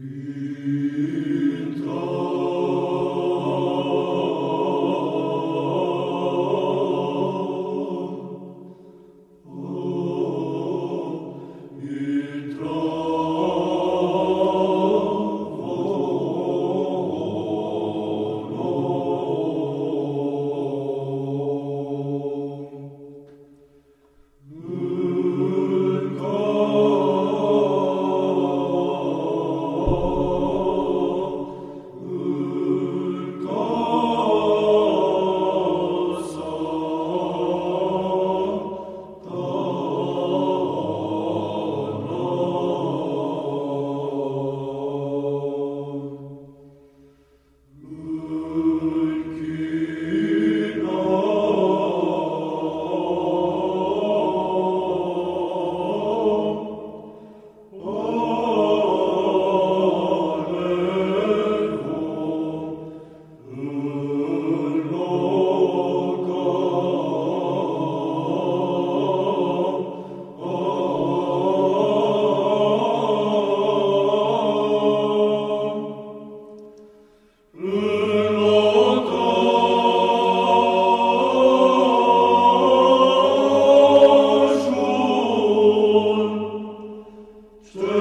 He Stood